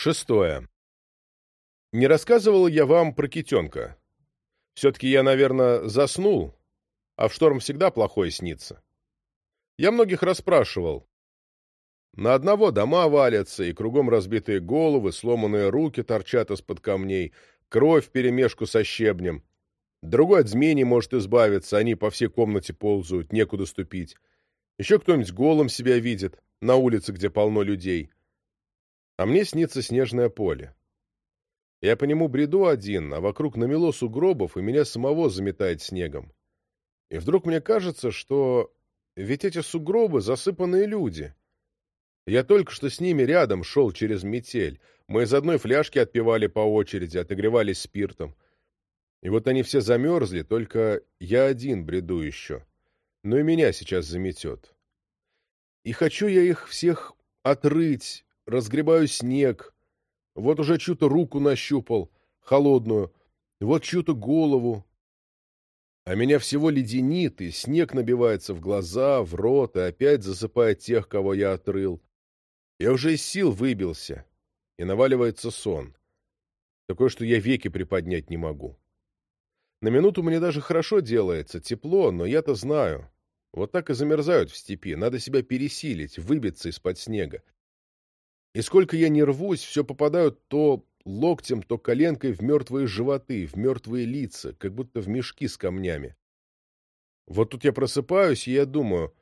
Шестое. Не рассказывал я вам про китенка. Все-таки я, наверное, заснул, а в шторм всегда плохое снится. Я многих расспрашивал. На одного дома валятся, и кругом разбитые головы, сломанные руки торчат из-под камней, кровь вперемешку со щебнем. Другой от змей не может избавиться, они по всей комнате ползают, некуда ступить. Еще кто-нибудь голым себя видит, на улице, где полно людей. А мне снится снежное поле. Я по нему бреду один, а вокруг намело сугробов, и меня самого заметает снегом. И вдруг мне кажется, что ведь эти сугробы — засыпанные люди. Я только что с ними рядом шел через метель. Мы из одной фляжки отпивали по очереди, отогревались спиртом. И вот они все замерзли, только я один бреду еще. Но и меня сейчас заметет. И хочу я их всех отрыть, разгребаю снег. Вот уже чью-то руку нащупал, холодную, вот чью-то голову. А меня всего леденит, и снег набивается в глаза, в рот, и опять засыпает тех, кого я отрыл. Я уже из сил выбился, и наваливается сон. Такой, что я веки приподнять не могу. На минуту мне даже хорошо делается, тепло, но я-то знаю. Вот так и замерзают в степи, надо себя пересилить, выбиться из-под снега. И сколько я не рвусь, все попадают то локтем, то коленкой в мертвые животы, в мертвые лица, как будто в мешки с камнями. Вот тут я просыпаюсь, и я думаю,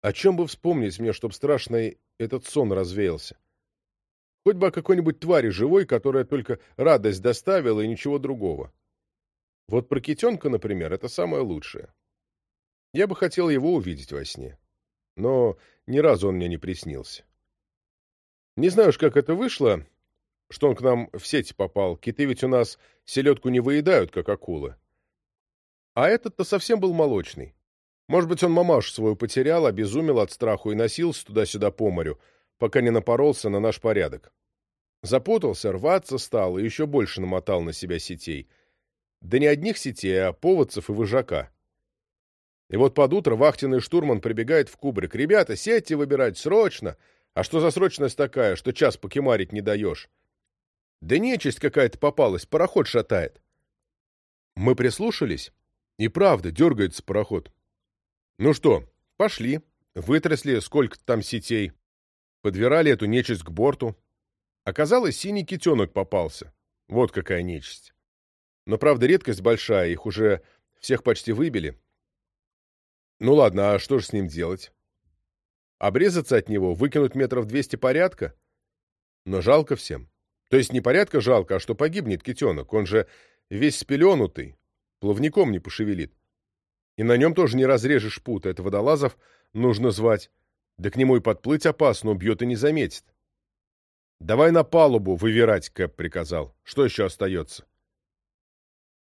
о чем бы вспомнить мне, чтоб страшный этот сон развеялся? Хоть бы о какой-нибудь твари живой, которая только радость доставила и ничего другого. Вот про китенка, например, это самое лучшее. Я бы хотел его увидеть во сне. Но ни разу он мне не приснился. Не знаю уж, как это вышло, что он к нам в сети попал. Киты ведь у нас селедку не выедают, как акулы. А этот-то совсем был молочный. Может быть, он мамашу свою потерял, обезумел от страху и носился туда-сюда по морю, пока не напоролся на наш порядок. Запутался, рваться стал и еще больше намотал на себя сетей — да не одних сетей, а поводцев и выжака. И вот под утро вахтенный штурман прибегает в кубрик. «Ребята, сетьте выбирать, срочно! А что за срочность такая, что час покемарить не даешь?» «Да нечисть какая-то попалась, пароход шатает». Мы прислушались, и правда, дергается пароход. Ну что, пошли, вытрясли сколько там сетей, подвирали эту нечисть к борту. Оказалось, синий китенок попался. Вот какая нечисть. Но, правда, редкость большая, их уже всех почти выбили. Ну ладно, а что же с ним делать? Обрезаться от него, выкинуть метров двести порядка? Но жалко всем. То есть не порядка жалко, а что погибнет китенок. Он же весь спеленутый, плавником не пошевелит. И на нем тоже не разрежешь пута. Это водолазов нужно звать. Да к нему и подплыть опасно, убьет и не заметит. «Давай на палубу вывирать», — Кэп приказал. «Что еще остается?»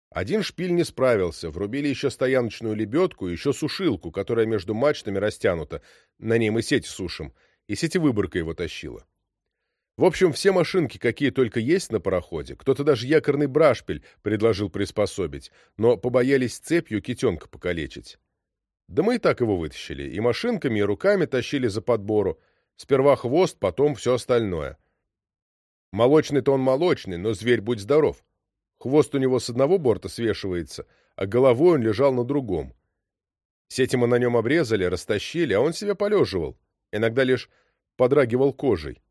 Один шпиль не справился, врубили еще стояночную лебедку, еще сушилку, которая между мачтами растянута, на ней мы сеть сушим, и сетевыборка его тащила. В общем, все машинки, какие только есть на пароходе, кто-то даже якорный брашпиль предложил приспособить, но побоялись цепью китенка покалечить. Да мы и так его вытащили, и машинками, и руками тащили за подбору, сперва хвост, потом все остальное. Молочный-то он молочный, но зверь будь здоров. Хвост у него с одного борта свешивается, а головой он лежал на другом. Сети мы на нем обрезали, растащили, а он себе полеживал, иногда лишь подрагивал кожей.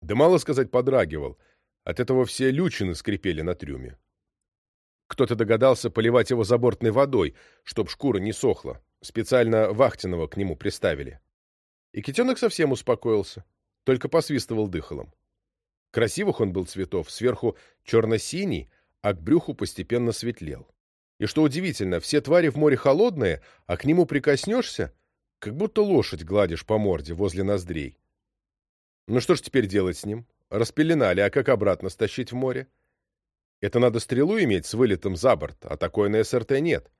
Да мало сказать подрагивал, от этого все лючины скрипели на трюме. Кто-то догадался поливать его забортной водой, чтоб шкура не сохла, специально вахтенного к нему приставили. И китенок совсем успокоился, только посвистывал дыхалом. Красивых он был цветов, сверху черно-синий, а к брюху постепенно светлел. И что удивительно, все твари в море холодные, а к нему прикоснешься, как будто лошадь гладишь по морде возле ноздрей. Ну что ж теперь делать с ним? Распеленали, а как обратно стащить в море? Это надо стрелу иметь с вылетом за борт, а такой на СРТ нет.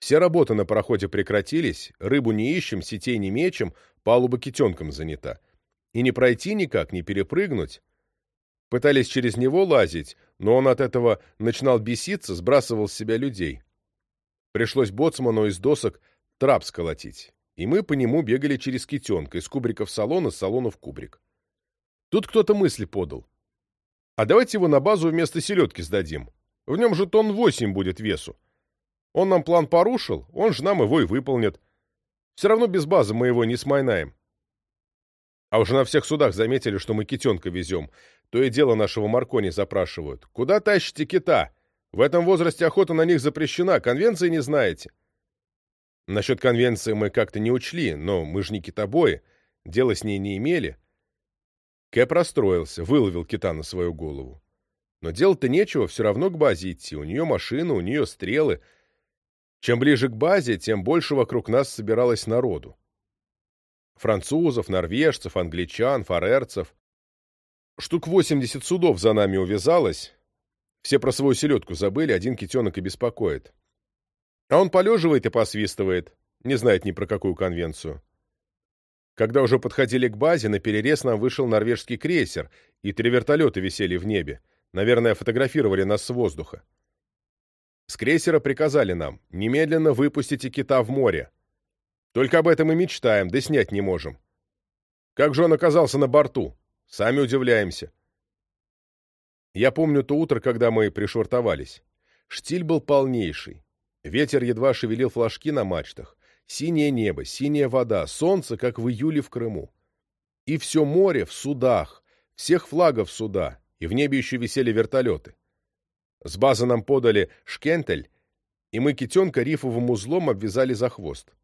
Все работы на пароходе прекратились, рыбу не ищем, сетей не мечем, палуба китенком занята. И не пройти никак, не перепрыгнуть. Пытались через него лазить, но он от этого начинал беситься, сбрасывал с себя людей. Пришлось боцману из досок трап сколотить, и мы по нему бегали через китенка, из кубрика в салон, из салона в кубрик. Тут кто-то мысли подал. А давайте его на базу вместо селедки сдадим. В нем же тонн восемь будет весу. Он нам план порушил, он же нам его и выполнит. Все равно без базы мы его не смайнаем. А уже на всех судах заметили, что мы китенка везем. То и дело нашего Маркони запрашивают. Куда тащите кита? В этом возрасте охота на них запрещена, конвенции не знаете. Насчет конвенции мы как-то не учли, но мы же не китобои, дела с ней не имели. Кэп расстроился, выловил кита на свою голову. Но делать-то нечего, все равно к базе идти. У нее машина, у нее стрелы. Чем ближе к базе, тем больше вокруг нас собиралось народу. Французов, норвежцев, англичан, фарерцев. Штук 80 судов за нами увязалось. Все про свою селедку забыли, один китенок и беспокоит. А он полеживает и посвистывает, не знает ни про какую конвенцию. Когда уже подходили к базе, на перерез нам вышел норвежский крейсер, и три вертолета висели в небе. Наверное, фотографировали нас с воздуха. С крейсера приказали нам немедленно выпустите кита в море. Только об этом и мечтаем, да снять не можем. Как же он оказался на борту? Сами удивляемся. Я помню то утро, когда мы пришвартовались. Штиль был полнейший. Ветер едва шевелил флажки на мачтах. Синее небо, синяя вода, солнце, как в июле в Крыму. И все море в судах, всех флагов суда, и в небе еще висели вертолеты. С базы нам подали шкентель, и мы китенка рифовым узлом обвязали за хвост.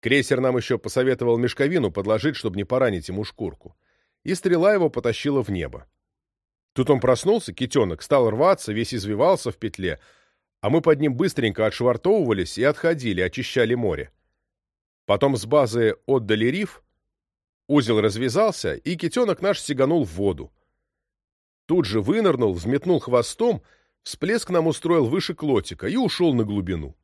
Крейсер нам еще посоветовал мешковину подложить, чтобы не поранить ему шкурку. И стрела его потащила в небо. Тут он проснулся, китенок, стал рваться, весь извивался в петле, а мы под ним быстренько отшвартовывались и отходили, очищали море. Потом с базы отдали риф, узел развязался, и китенок наш сиганул в воду. Тут же вынырнул, взметнул хвостом, всплеск нам устроил выше клотика и ушел на глубину.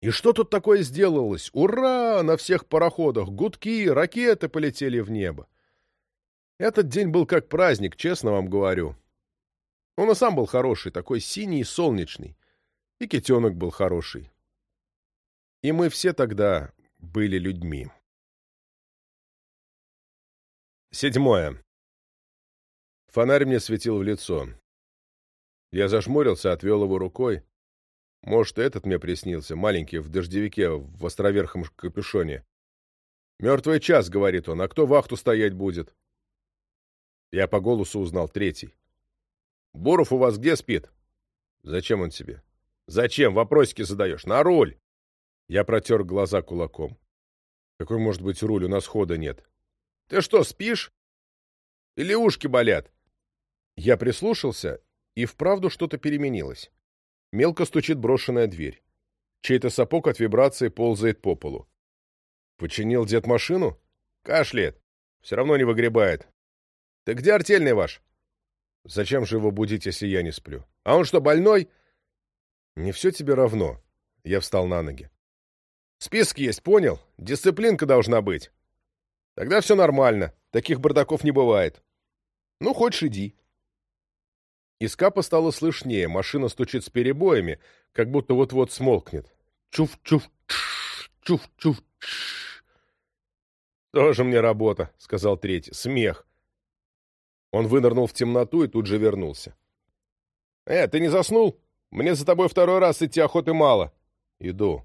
И что тут такое сделалось? Ура! На всех пароходах гудки, ракеты полетели в небо. Этот день был как праздник, честно вам говорю. Он и сам был хороший, такой синий и солнечный. И китенок был хороший. И мы все тогда были людьми. Седьмое. Фонарь мне светил в лицо. Я зажмурился, отвел его рукой. Может, этот мне приснился, маленький, в дождевике, в островерхом капюшоне. «Мертвый час», — говорит он, — «а кто вахту стоять будет?» Я по голосу узнал третий. Буров у вас где спит? Зачем он тебе? Зачем? Вопросики задаешь. На руль! Я протер глаза кулаком. Какой может быть руль? У нас хода нет. Ты что, спишь? Или ушки болят? Я прислушался, и вправду что-то переменилось. Мелко стучит брошенная дверь. Чей-то сапог от вибрации ползает по полу. Починил дед машину? Кашляет. Все равно не выгребает. Ты где артельный ваш? Зачем же его будить, если я не сплю? А он что, больной? Не все тебе равно. Я встал на ноги. Список есть, понял? Дисциплинка должна быть. Тогда все нормально. Таких бардаков не бывает. Ну, хочешь, иди. Из капа стало слышнее. Машина стучит с перебоями, как будто вот-вот смолкнет. Чуф-чуф, чуф-чуф. «Тоже мне работа», — сказал третий. «Смех. Он вынырнул в темноту и тут же вернулся. «Э, ты не заснул? Мне за тобой второй раз идти охоты мало». «Иду».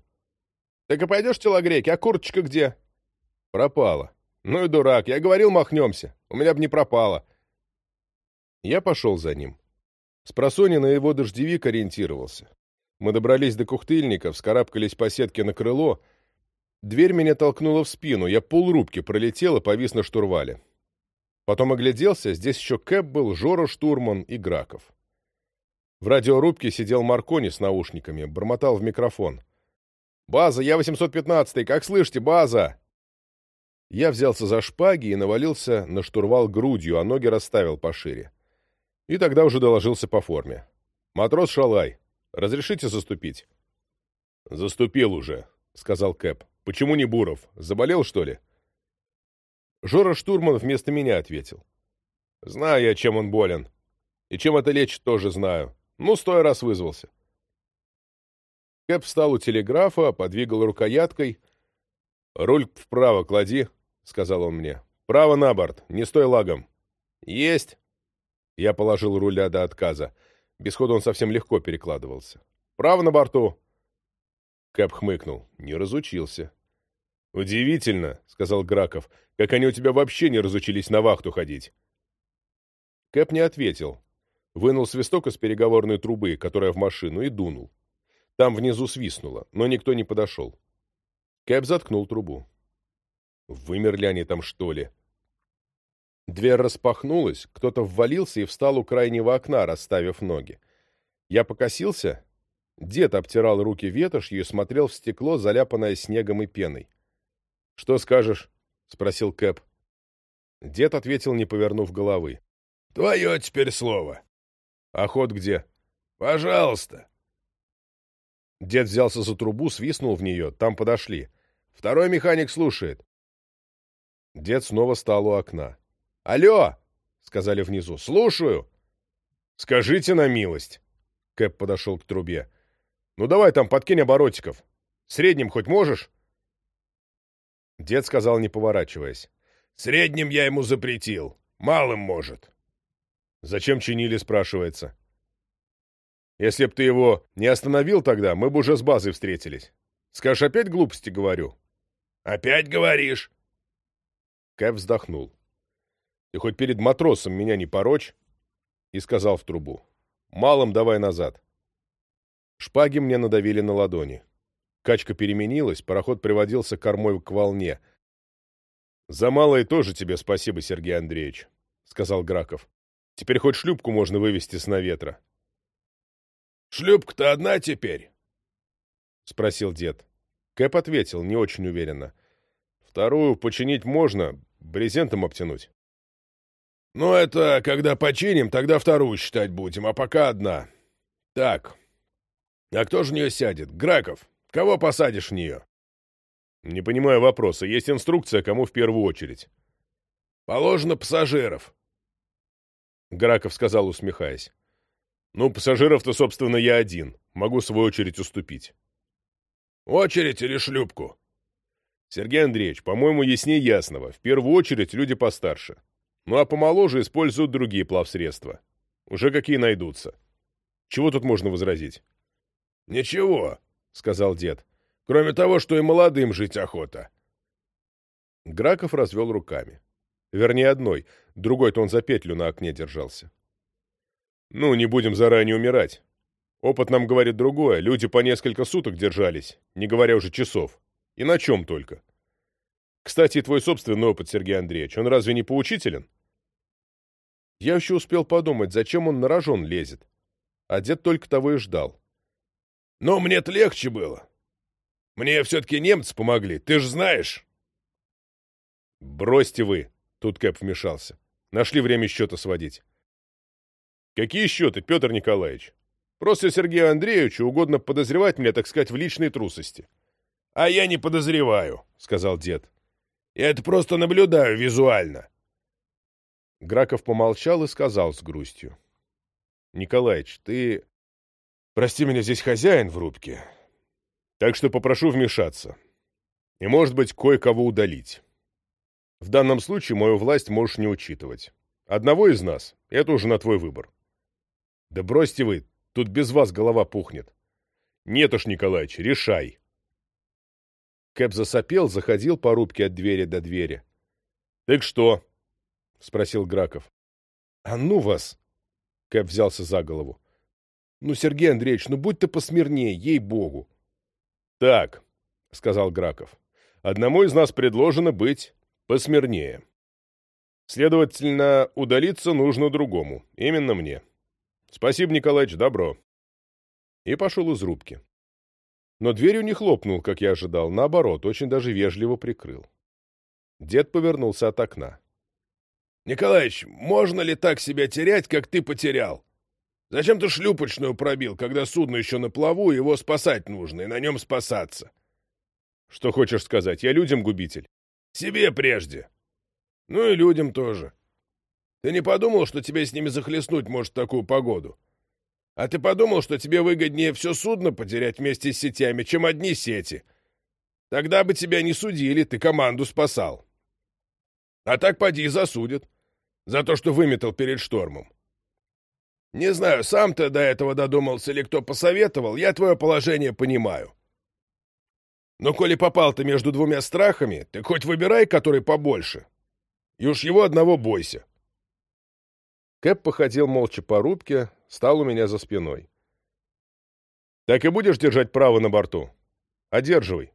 «Так и пойдешь телогрейки, а курточка где?» «Пропала». «Ну и дурак, я говорил, махнемся. У меня бы не пропала». Я пошел за ним. Спросони на его дождевик ориентировался. Мы добрались до кухтыльника, вскарабкались по сетке на крыло. Дверь меня толкнула в спину, я полрубки пролетел и повис на штурвале. Потом огляделся, здесь еще Кэп был, Жора Штурман и Граков. В радиорубке сидел Маркони с наушниками, бормотал в микрофон. «База, я 815-й, как слышите, база?» Я взялся за шпаги и навалился на штурвал грудью, а ноги расставил пошире. И тогда уже доложился по форме. «Матрос Шалай, разрешите заступить?» «Заступил уже», — сказал Кэп. «Почему не Буров? Заболел, что ли?» Жора Штурман вместо меня ответил. «Знаю я, чем он болен. И чем это лечит, тоже знаю. Ну, стой раз вызвался». Кэп встал у телеграфа, подвигал рукояткой. «Руль вправо клади», — сказал он мне. Право на борт, не стой лагом. Есть. Я положил руля до отказа. Без хода он совсем легко перекладывался. Право на борту. Кэп хмыкнул. Не разучился. «Удивительно», — сказал Граков, — «как они у тебя вообще не разучились на вахту ходить». Кэп не ответил. Вынул свисток из переговорной трубы, которая в машину, и дунул. Там внизу свистнуло, но никто не подошел. Кэп заткнул трубу. Вымерли они там, что ли? Дверь распахнулась, кто-то ввалился и встал у крайнего окна, расставив ноги. Я покосился. Дед обтирал руки ветошью и смотрел в стекло, заляпанное снегом и пеной. — Что скажешь? — спросил Кэп. Дед ответил, не повернув головы. — Твое теперь слово. — А ход где? — Пожалуйста. Дед взялся за трубу, свистнул в нее, там подошли. Второй механик слушает. Дед снова стал у окна. «Алло!» — сказали внизу. «Слушаю!» «Скажите на милость!» Кэп подошел к трубе. «Ну давай там подкинь оборотиков. Средним хоть можешь?» Дед сказал, не поворачиваясь. «Средним я ему запретил. Малым может». «Зачем чинили?» — спрашивается. «Если б ты его не остановил тогда, мы бы уже с базой встретились. Скажешь, опять глупости говорю?» «Опять говоришь?» Кэп вздохнул. «Ты хоть перед матросом меня не порочь?» И сказал в трубу. «Малым давай назад». Шпаги мне надавили на ладони. Качка переменилась, пароход приводился кормой к волне. «За малое тоже тебе спасибо, Сергей Андреевич», — сказал Граков. «Теперь хоть шлюпку можно вывести с наветра». «Шлюпка-то одна теперь?» — спросил дед. Кэп ответил, не очень уверенно. «Вторую починить можно, брезентом обтянуть». «Ну, это когда починим, тогда вторую считать будем, а пока одна. Так, а кто же в нее сядет? Граков, кого посадишь в нее?» «Не понимаю вопроса. Есть инструкция, кому в первую очередь». «Положено пассажиров». Граков сказал, усмехаясь. «Ну, пассажиров-то, собственно, я один. Могу свою очередь уступить». Очередь или шлюпку? Сергей Андреевич, по-моему, яснее ясного. В первую очередь люди постарше. Ну а помоложе используют другие плавсредства. Уже какие найдутся. Чего тут можно возразить? Ничего, сказал дед. Кроме того, что и молодым жить охота. Граков развел руками. Вернее, одной. Другой-то он за петлю на окне держался. Ну, не будем заранее умирать. Опыт нам говорит другое. Люди по несколько суток держались, не говоря уже часов. И на чем только. Кстати, твой собственный опыт, Сергей Андреевич, он разве не поучителен? Я еще успел подумать, зачем он на рожон лезет. А дед только того и ждал. Но мне-то легче было. Мне все-таки немцы помогли, ты же знаешь. Бросьте вы, тут Кэп вмешался. Нашли время счета сводить. Какие счеты, Петр Николаевич? Просто Сергею Андреевичу угодно подозревать меня, так сказать, в личной трусости. — А я не подозреваю, — сказал дед. — Я это просто наблюдаю визуально. Граков помолчал и сказал с грустью. — Николаич, ты... Прости меня, здесь хозяин в рубке. Так что попрошу вмешаться. И, может быть, кое-кого удалить. В данном случае мою власть можешь не учитывать. Одного из нас — это уже на твой выбор. Да бросьте вы, Тут без вас голова пухнет. Нет уж, Николаевич, решай. Кэп засопел, заходил по рубке от двери до двери. — Так что? — спросил Граков. — А ну вас! — Кэп взялся за голову. — Ну, Сергей Андреевич, ну будь ты посмирнее, ей-богу. — Так, — сказал Граков, — одному из нас предложено быть посмирнее. Следовательно, удалиться нужно другому, именно мне. — «Спасибо, Николаевич, добро». И пошел из рубки. Но дверью не хлопнул, как я ожидал, наоборот, очень даже вежливо прикрыл. Дед повернулся от окна. «Николаич, можно ли так себя терять, как ты потерял? Зачем ты шлюпочную пробил, когда судно еще на плаву, его спасать нужно, и на нем спасаться?» «Что хочешь сказать? Я людям губитель?» «Себе прежде. Ну и людям тоже. Ты не подумал, что тебе с ними захлестнуть может такую погоду? А ты подумал, что тебе выгоднее все судно потерять вместе с сетями, чем одни сети? Тогда бы тебя не судили, ты команду спасал. А так поди и засудят. За то, что выметал перед штормом. Не знаю, сам ты до этого додумался или кто посоветовал, я твое положение понимаю. Но коли попал ты между двумя страхами, ты хоть выбирай, который побольше. И уж его одного бойся. Кэп походил молча по рубке, стал у меня за спиной. «Так и будешь держать право на борту? Одерживай».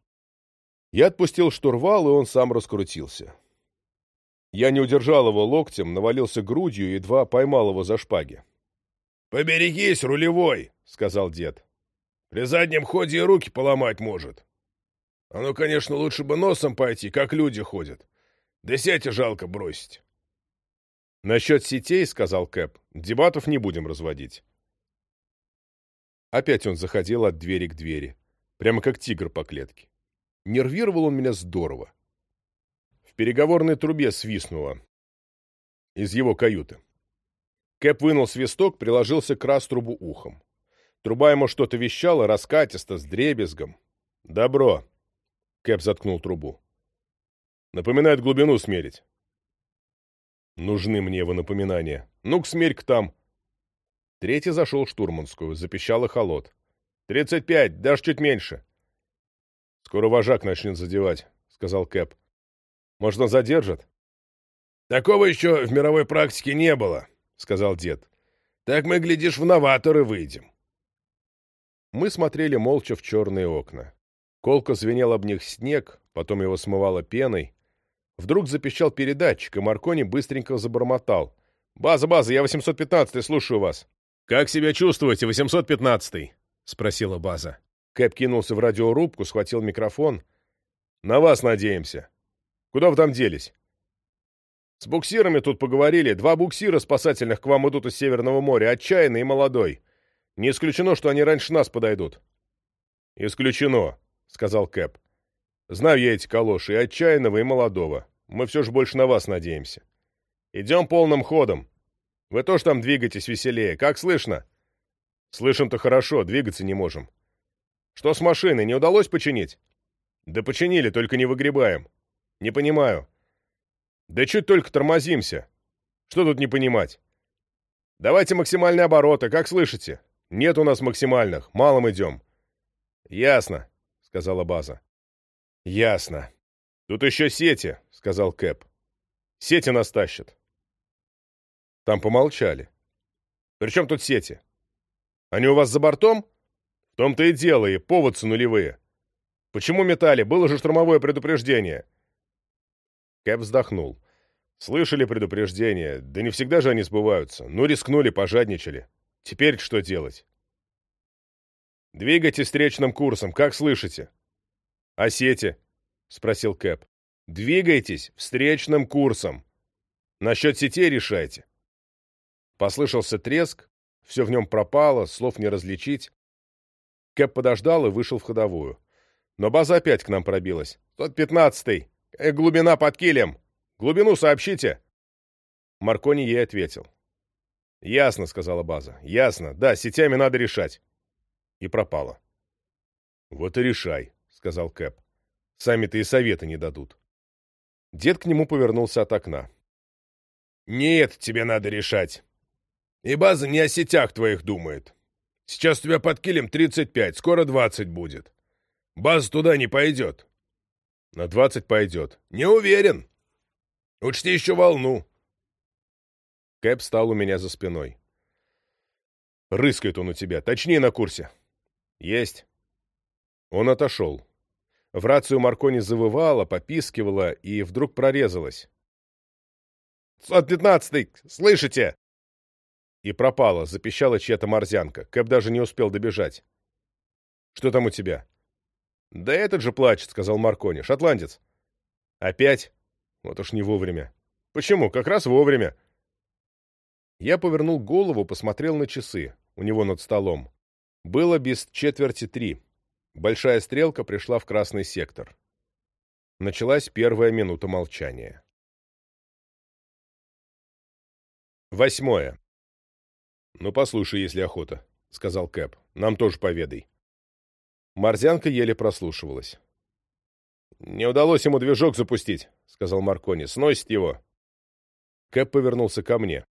Я отпустил штурвал, и он сам раскрутился. Я не удержал его локтем, навалился грудью и едва поймал его за шпаги. «Поберегись, рулевой!» — сказал дед. «При заднем ходе и руки поломать может. Оно, конечно, лучше бы носом пойти, как люди ходят. Да сеть жалко бросить». «Насчет сетей, — сказал Кэп, — дебатов не будем разводить». Опять он заходил от двери к двери, прямо как тигр по клетке. Нервировал он меня здорово. В переговорной трубе свистнуло из его каюты. Кэп вынул свисток, приложился к раструбу ухом. Труба ему что-то вещала, раскатисто, с дребезгом. «Добро!» — Кэп заткнул трубу. «Напоминает глубину смерить». «Нужны мне его напоминания. Ну-ка, смерь-ка там!» Третий зашел в штурманскую, запищал эхолот. «Тридцать пять, даже чуть меньше!» «Скоро вожак начнет задевать», — сказал Кэп. «Может, он задержит?» «Такого еще в мировой практике не было», — сказал дед. «Так мы, глядишь, в новаторы выйдем». Мы смотрели молча в черные окна. Колко звенел об них снег, потом его смывало пеной. Вдруг запищал передатчик, и Маркони быстренько забормотал. «База, база, я 815-й, слушаю вас». «Как себя чувствуете, 815-й?» — спросила база. Кэп кинулся в радиорубку, схватил микрофон. «На вас надеемся. Куда вы там делись?» С буксирами тут поговорили. Два буксира спасательных к вам идут из Северного моря, отчаянный и молодой. Не исключено, что они раньше нас подойдут. Исключено, сказал Кэп. Знаю я эти калоши, и отчаянного, и молодого. Мы все же больше на вас надеемся. Идем полным ходом. Вы тоже там двигаетесь веселее. Как слышно? Слышим-то хорошо, двигаться не можем. Что с машиной, не удалось починить? Да починили, только не выгребаем. Не понимаю. Да чуть только тормозимся. Что тут не понимать? Давайте максимальные обороты, как слышите? Нет у нас максимальных, малым идем. Ясно, сказала база. Ясно. Тут еще сети, сказал Кэп. Сети нас тащат. Там помолчали. При чем тут сети? Они у вас за бортом? В том-то и дело, и поводцы нулевые. Почему метали? Было же штурмовое предупреждение. Кэп вздохнул. Слышали предупреждения, да не всегда же они сбываются. Ну, рискнули, пожадничали. Теперь что делать? Двигайте встречным курсом, как слышите? А сети? Спросил Кэп. Двигайтесь встречным курсом. Насчет сетей решайте. Послышался треск, все в нем пропало, слов не различить. Кэп подождал и вышел в ходовую. Но база опять к нам пробилась. Тот пятнадцатый. Э, глубина под килем. Глубину сообщите. Маркони ей ответил. Ясно, сказала база. Ясно. Да, сетями надо решать. И пропала. Вот и решай, сказал Кэп. Сами-то и советы не дадут. Дед к нему повернулся от окна. Нет, тебе надо решать. И база не о сетях твоих думает. Сейчас у тебя под килем 35, скоро 20 будет. База туда не пойдет. На двадцать пойдет. Не уверен. Учти еще волну. Кэп стал у меня за спиной. Рыскает он у тебя. Точнее на курсе. Есть. Он отошел. В рацию Маркони завывала, попискивала и вдруг прорезалась. «Сот пятнадцатый! Слышите?» И пропала, запищала чья-то морзянка. Кэп даже не успел добежать. «Что там у тебя?» «Да этот же плачет», — сказал Маркони. «Шотландец». «Опять?» «Вот уж не вовремя». «Почему? Как раз вовремя». Я повернул голову, посмотрел на часы у него над столом. Было без четверти три. Большая стрелка пришла в красный сектор. Началась первая минута молчания. Восьмое. «Ну, послушай, если охота», — сказал Кэп. «Нам тоже поведай». Морзянка еле прослушивалась. «Не удалось ему движок запустить», — сказал Маркони. «Сносит его». Кэп повернулся ко мне.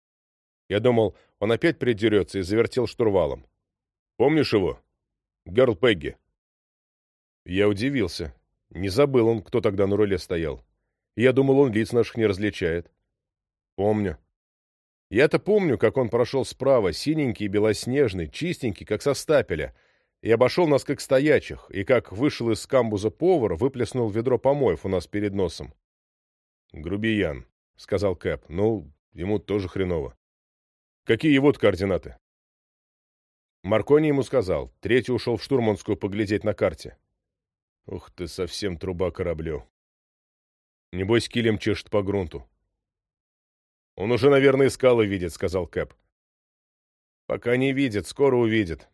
Я думал, он опять придерется и завертел штурвалом. «Помнишь его? Герл Пегги». Я удивился. Не забыл он, кто тогда на руле стоял. Я думал, он лиц наших не различает. Помню. Я-то помню, как он прошел справа, синенький белоснежный, чистенький, как со стапеля, и обошел нас как стоячих, и как вышел из камбуза повар, выплеснул ведро помоев у нас перед носом. «Грубиян», — сказал Кэп. «Ну, ему тоже хреново». «Какие его координаты?» Маркони ему сказал. Третий ушел в штурманскую поглядеть на карте. «Ух ты, совсем труба кораблю. Небось, килем чешет по грунту». «Он уже, наверное, скалы видит», — сказал Кэп. «Пока не видит, скоро увидит».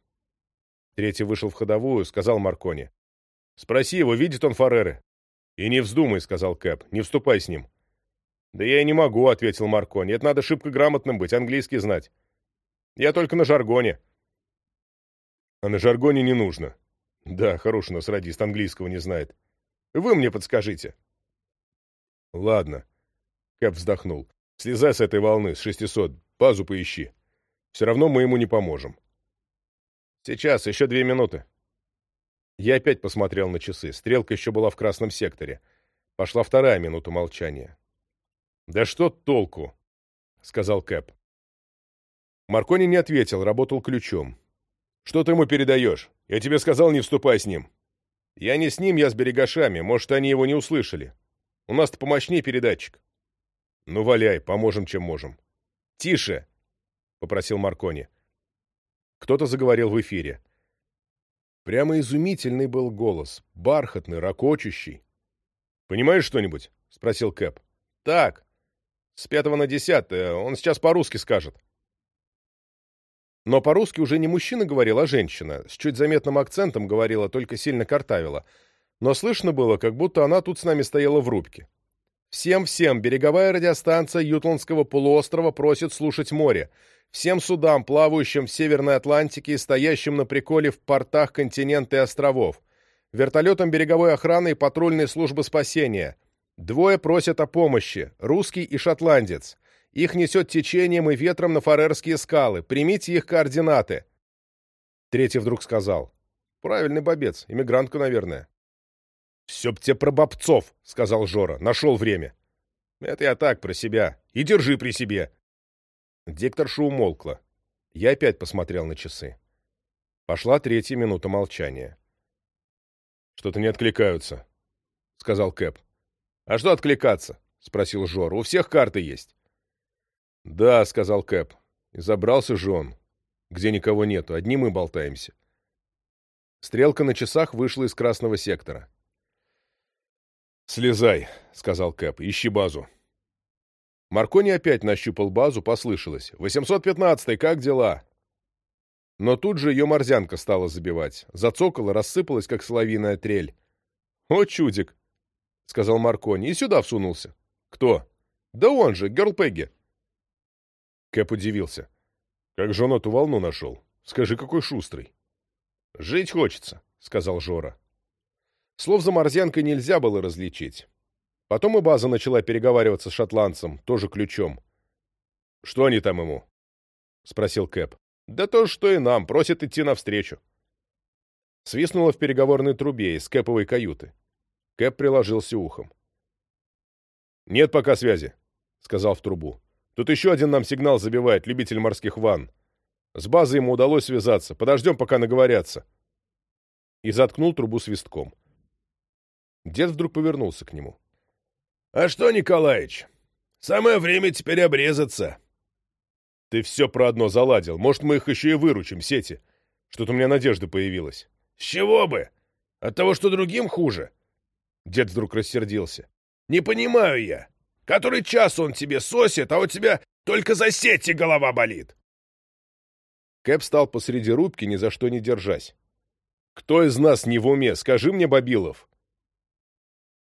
Третий вышел в ходовую, сказал Маркони. «Спроси его, видит он Фареры?» «И не вздумай», — сказал Кэп, — «не вступай с ним». «Да я и не могу», — ответил Маркони. «Это надо шибко грамотным быть, английский знать. Я только на жаргоне». «А на жаргоне не нужно». «Да, хороший у нас радист, английского не знает. Вы мне подскажите». «Ладно», — Кэп вздохнул. «Слезай с этой волны, с шестисот, базу поищи. Все равно мы ему не поможем». «Сейчас, еще две минуты». Я опять посмотрел на часы. Стрелка еще была в красном секторе. Пошла вторая минута молчания. «Да что толку?» — сказал Кэп. Маркони не ответил, работал ключом. «Что ты ему передаешь? Я тебе сказал, не вступай с ним». «Я не с ним, я с берегашами. Может, они его не услышали. У нас-то помощнее передатчик». «Ну, валяй, поможем, чем можем». «Тише!» — попросил Маркони. Кто-то заговорил в эфире. Прямо изумительный был голос, бархатный, ракочущий. «Понимаешь что-нибудь?» — спросил Кэп. «Так. С пятого на десятое. Он сейчас по-русски скажет». Но по-русски уже не мужчина говорил, а женщина. С чуть заметным акцентом говорила, только сильно картавила. Но слышно было, как будто она тут с нами стояла в рубке. Всем-всем береговая радиостанция Ютландского полуострова просит слушать море всем судам, плавающим в Северной Атлантике и стоящим на приколе в портах континента и островов, вертолетам береговой охраны и патрульной службы спасения. Двое просят о помощи, русский и шотландец. Их несет течением и ветром на Фарерские скалы. Примите их координаты. Третий вдруг сказал. Правильный бобец, иммигрантка, наверное. «Все б тебе про бобцов», — сказал Жора. Нашел время. «Это я так, про себя. И держи при себе. Дикторша умолкла. Я опять посмотрел на часы. Пошла третья минута молчания. «Что-то не откликаются», — сказал Кэп. «А что откликаться?» — спросил Жор. «У всех карты есть». «Да», — сказал Кэп. «И забрался же он. Где никого нету, одни мы болтаемся». Стрелка на часах вышла из красного сектора. «Слезай», — сказал Кэп. «Ищи базу». Маркони опять нащупал базу, послышалось. «815-й, как дела?» Но тут же ее морзянка стала забивать. Зацокала, рассыпалась, как соловиная трель. «О, чудик!» — сказал Маркони. «И сюда всунулся». «Кто?» «Да он же, Герл Пегги». Кэп удивился. «Как же он эту волну нашел? Скажи, какой шустрый». «Жить хочется», — сказал Жора. Слов за морзянкой нельзя было различить. Потом и база начала переговариваться с шотландцем, тоже ключом. «Что они там ему?» — спросил Кэп. «Да то, что и нам, просят идти навстречу». Свистнуло в переговорной трубе из Кэповой каюты. Кэп приложился ухом. «Нет пока связи», — сказал в трубу. «Тут еще один нам сигнал забивает, любитель морских ванн. С базой ему удалось связаться. Подождем, пока наговорятся». И заткнул трубу свистком. Дед вдруг повернулся к нему. «А что, Николаич, самое время теперь обрезаться». «Ты все про одно заладил. Может, мы их еще и выручим, Сети? Что-то у меня надежда появилась». «С чего бы? От того, что другим хуже?» Дед вдруг рассердился. «Не понимаю я. Который час он тебе сосит, а у тебя только за сети голова болит?» Кэп стал посреди рубки, ни за что не держась. «Кто из нас не в уме? Скажи мне, Бабилов!»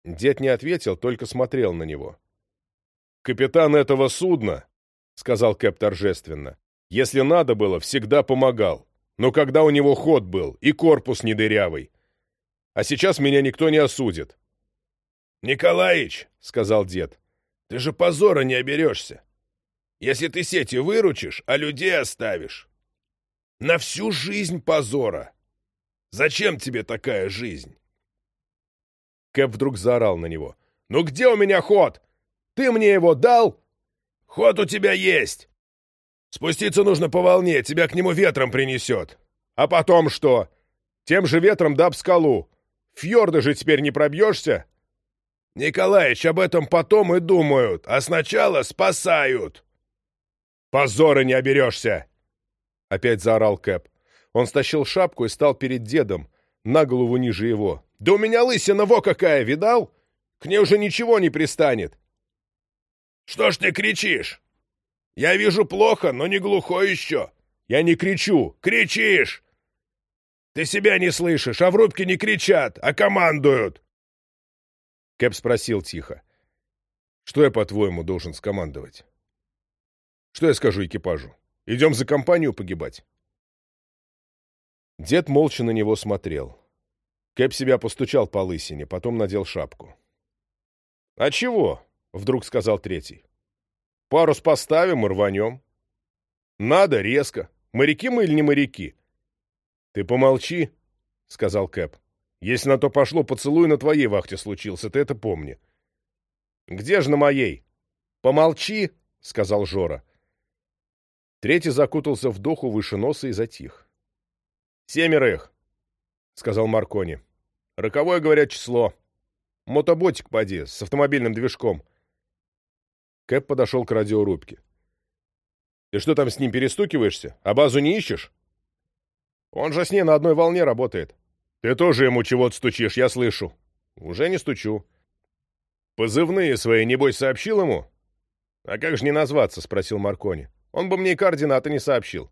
Дед не ответил, только смотрел на него. «Капитан этого судна», — сказал Кэп торжественно, — «если надо было, всегда помогал. Но когда у него ход был, и корпус не дырявый. А сейчас меня никто не осудит». «Николаич», — сказал дед, — «ты же позора не оберешься. если ты сети выручишь, а людей оставишь. На всю жизнь позора. Зачем тебе такая жизнь?» Кэп вдруг заорал на него. «Ну где у меня ход? Ты мне его дал?» «Ход у тебя есть. Спуститься нужно по волне, тебя к нему ветром принесет». «А потом что? Тем же ветром даб скалу. Фьорды же теперь не пробьешься?» «Николаич, об этом потом и думают, а сначала спасают». «Позора не оберешься!» Опять заорал Кэп. Он стащил шапку и стал перед дедом, на голову ниже его. «Да у меня лысина во какая, видал? К ней уже ничего не пристанет!» «Что ж ты кричишь? Я вижу плохо, но не глухой еще!» «Я не кричу!» «Кричишь! Ты себя не слышишь, а в рубке не кричат, а командуют!» Кэп спросил тихо. «Что я, по-твоему, должен скомандовать?» «Что я скажу экипажу? Идем за компанию погибать?» Дед молча на него смотрел. Кэп себя постучал по лысине, потом надел шапку. «А чего?» — вдруг сказал третий. «Парус поставим и рванем. Надо резко. Моряки мы или не моряки?» «Ты помолчи», — сказал Кэп. «Если на то пошло, поцелуй на твоей вахте случился, ты это помни». «Где же на моей?» «Помолчи», — сказал Жора. Третий закутался в доху выше носа и затих. «Семеро их», — сказал Маркони. «Роковое, говорят, число. Мотоботик, поди, с автомобильным движком». Кэп подошел к радиорубке. «Ты что там с ним перестукиваешься? А базу не ищешь?» «Он же с ней на одной волне работает». «Ты тоже ему чего-то стучишь, я слышу». «Уже не стучу». «Позывные свои, небось, сообщил ему?» «А как же не назваться?» — спросил Маркони. «Он бы мне координаты не сообщил».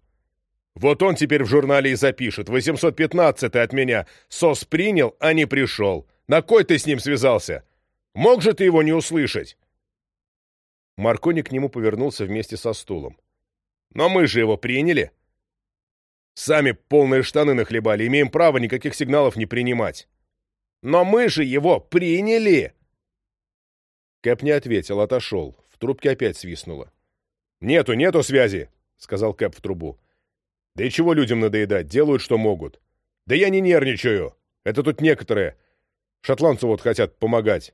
Вот он теперь в журнале и запишет. 815 от меня. СОС принял, а не пришел. На кой ты с ним связался? Мог же ты его не услышать?» Маркони к нему повернулся вместе со стулом. «Но мы же его приняли. Сами полные штаны нахлебали, имеем право никаких сигналов не принимать. Но мы же его приняли!» Кэп не ответил, отошел. В трубке опять свистнуло. «Нету, нету связи!» — сказал Кэп в трубу. Да и чего людям надоедать, делают, что могут. Да я не нервничаю. Это тут некоторые. Шотландцу вот хотят помогать.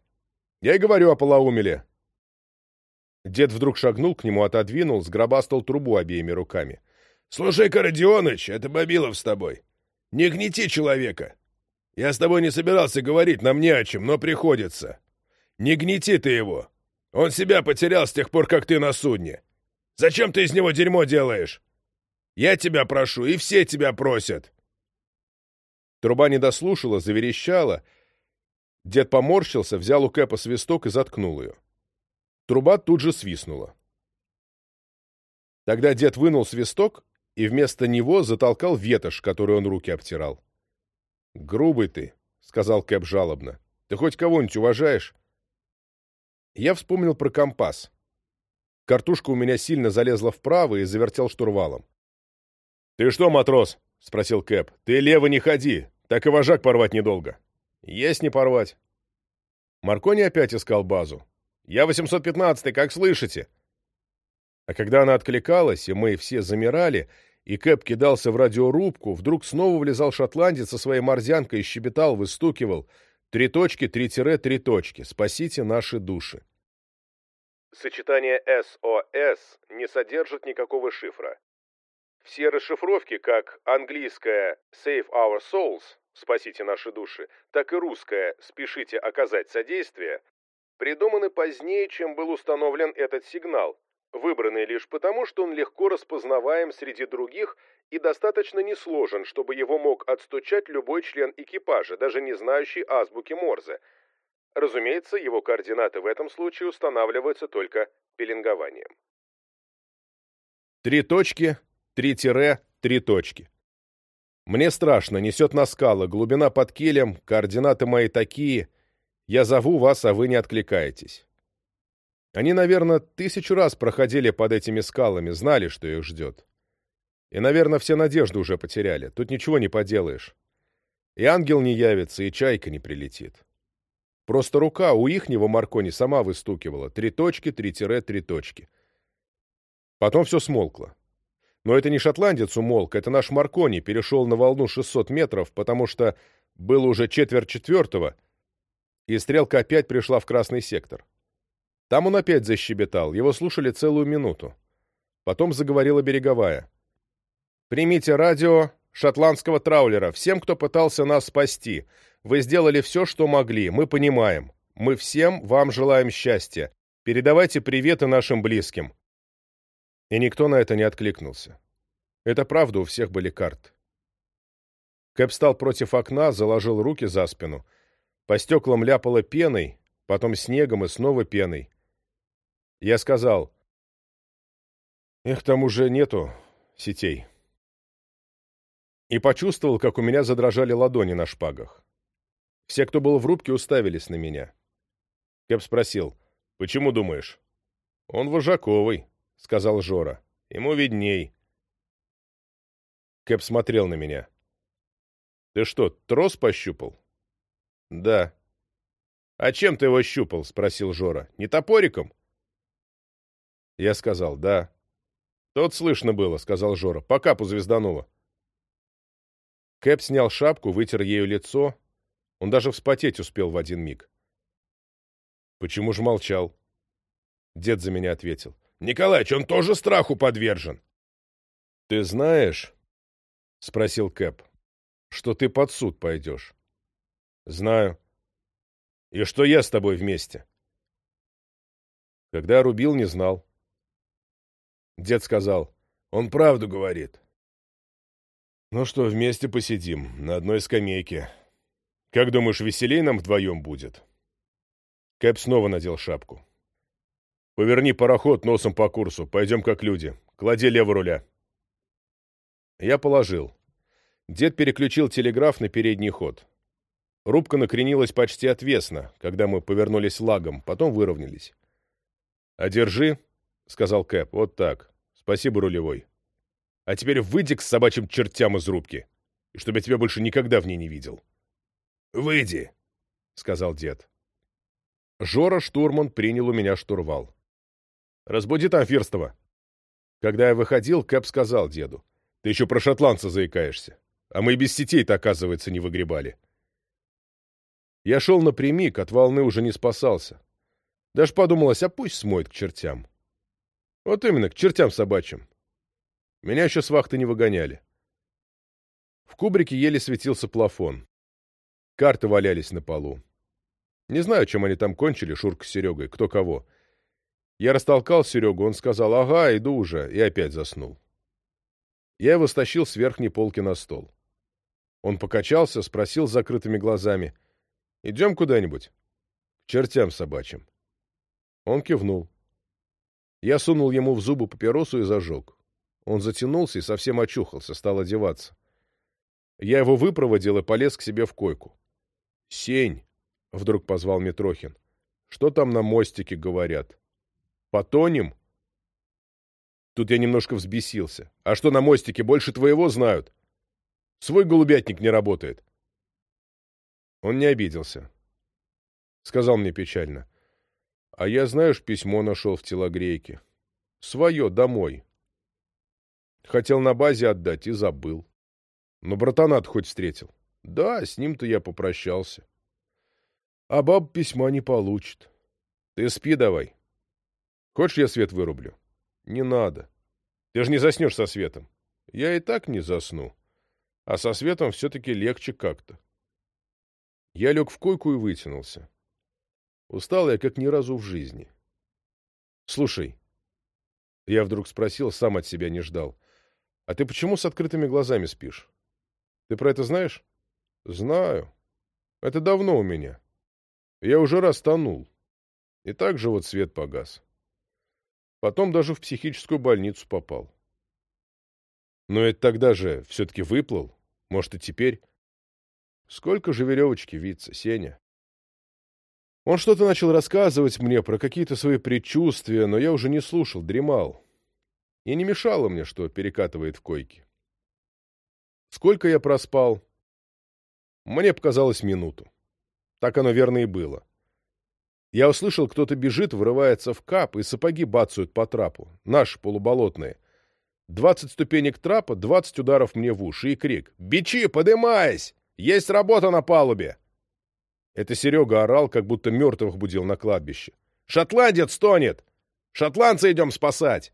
Я и говорю о полоумеле. Дед вдруг шагнул к нему, отодвинул, сгробастал трубу обеими руками. — Слушай-ка, Родионыч, это Бабилов с тобой. Не гнети человека. Я с тобой не собирался говорить, нам не о чем, но приходится. Не гнети ты его. Он себя потерял с тех пор, как ты на судне. Зачем ты из него дерьмо делаешь? Я тебя прошу, и все тебя просят!» Труба не дослушала, заверещала. Дед поморщился, взял у Кэпа свисток и заткнул ее. Труба тут же свистнула. Тогда дед вынул свисток и вместо него затолкал ветошь, которую он руки обтирал. «Грубый ты», — сказал Кэп жалобно. «Ты хоть кого-нибудь уважаешь?» Я вспомнил про компас. Картушка у меня сильно залезла вправо и завертел штурвалом. «Ты что, матрос?» — спросил Кэп. «Ты лево не ходи, так и вожак порвать недолго». «Есть не порвать». Маркони опять искал базу. «Я 815-й, как слышите?» А когда она откликалась, и мы все замирали, и Кэп кидался в радиорубку, вдруг снова влезал шотландец со своей морзянкой и щебетал, выстукивал. Три точки, три тире, три точки. Спасите наши души. Сочетание СОС не содержит никакого шифра. Все расшифровки, как английская «Save our souls» — «Спасите наши души», так и русская «Спешите оказать содействие», придуманы позднее, чем был установлен этот сигнал, выбранный лишь потому, что он легко распознаваем среди других и достаточно несложен, чтобы его мог отстучать любой член экипажа, даже не знающий азбуки Морзе. Разумеется, его координаты в этом случае устанавливаются только пеленгованием. Три точки Три тире, три точки. Мне страшно, несет на скалы, глубина под килем, координаты мои такие. Я зову вас, а вы не откликаетесь. Они, наверное, тысячу раз проходили под этими скалами, знали, что их ждет. И, наверное, все надежды уже потеряли. Тут ничего не поделаешь. И ангел не явится, и чайка не прилетит. Просто рука у ихнего Маркони сама выстукивала. Три точки, три тире, три точки. Потом все смолкло. Но это не шотландец умолк, это наш Маркони перешел на волну 600 метров, потому что было уже четверть четвертого, и стрелка опять пришла в красный сектор. Там он опять защебетал, его слушали целую минуту. Потом заговорила береговая. «Примите радио шотландского траулера. Всем, кто пытался нас спасти. Вы сделали все, что могли. Мы понимаем. Мы всем вам желаем счастья. Передавайте приветы нашим близким». И никто на это не откликнулся. Это правда, у всех были карты. Кэп встал против окна, заложил руки за спину. По стеклам ляпало пеной, потом снегом и снова пеной. Я сказал, их там уже нету сетей. И почувствовал, как у меня задрожали ладони на шпагах. Все, кто был в рубке, уставились на меня. Кэп спросил, «Почему думаешь?» «Он вожаковый», — сказал Жора. «Ему видней». Кэп смотрел на меня. Ты что, трос пощупал? Да. А чем ты его щупал? Спросил Жора. Не топориком? Я сказал, да. Тот слышно было, сказал Жора. По капу звездануло. Кэп снял шапку, вытер ею лицо. Он даже вспотеть успел в один миг. Почему же молчал? Дед за меня ответил. Николаич, он тоже страху подвержен. Ты знаешь, спросил Кэп, что ты под суд пойдешь. Знаю. И что я с тобой вместе. Когда рубил, не знал. Дед сказал, он правду говорит. Ну что, вместе посидим, на одной скамейке. Как думаешь, веселей нам вдвоем будет? Кэп снова надел шапку. Поверни пароход носом по курсу, пойдем как люди. Клади лево руля. Я положил. Дед переключил телеграф на передний ход. Рубка накренилась почти отвесно, когда мы повернулись лагом, потом выровнялись. «Одержи», — сказал Кэп, — «вот так. Спасибо, рулевой. А теперь выйди к собачьим чертям из рубки, и чтобы я тебя больше никогда в ней не видел». «Выйди», — сказал дед. Жора штурман принял у меня штурвал. «Разбуди там Фирстова». Когда я выходил, Кэп сказал деду, «Ты еще про шотландца заикаешься. А мы и без сетей-то, оказывается, не выгребали. Я шел напрямик, от волны уже не спасался. Даже подумалось, а пусть смоет к чертям. Вот именно, к чертям собачьим. Меня еще с вахты не выгоняли. В кубрике еле светился плафон. Карты валялись на полу. Не знаю, чем они там кончили, Шурка с Серегой, кто кого. Я растолкал Серегу, он сказал «Ага, иду уже», и опять заснул. Я его стащил с верхней полки на стол. Он покачался, спросил с закрытыми глазами. «Идем куда-нибудь?» «К чертям собачьим». Он кивнул. Я сунул ему в зубы папиросу и зажег. Он затянулся и совсем очухался, стал одеваться. Я его выпроводил и полез к себе в койку. «Сень!» — вдруг позвал Митрохин. «Что там на мостике говорят? Потонем?» Тут я немножко взбесился. «А что на мостике, больше твоего знают?» Свой голубятник не работает. Он не обиделся. Сказал мне печально. А я, знаешь, письмо нашел в телогрейке. Свое, домой. Хотел на базе отдать и забыл. Но братанат хоть встретил. Да, с ним-то я попрощался. А баб письма не получит. Ты спи давай. Хочешь, я свет вырублю? Не надо. Ты же не заснешь со светом. Я и так не засну а со светом все-таки легче как-то. Я лег в койку и вытянулся. Устал я как ни разу в жизни. Слушай, я вдруг спросил, сам от себя не ждал. А ты почему с открытыми глазами спишь? Ты про это знаешь? Знаю. Это давно у меня. Я уже раз тонул. И так же вот свет погас. Потом даже в психическую больницу попал. Но это тогда же все-таки выплыл. Может, и теперь. Сколько же веревочки виться, Сеня? Он что-то начал рассказывать мне про какие-то свои предчувствия, но я уже не слушал, дремал. И не мешало мне, что перекатывает в койке. Сколько я проспал? Мне показалось минуту. Так оно верно и было. Я услышал, кто-то бежит, врывается в кап, и сапоги бацают по трапу. Наши, полуболотные. Двадцать ступенек трапа, двадцать ударов мне в уши и крик. «Бичи, подымайся! Есть работа на палубе!» Это Серега орал, как будто мертвых будил на кладбище. «Шотландец тонет! Шотландца идем спасать!»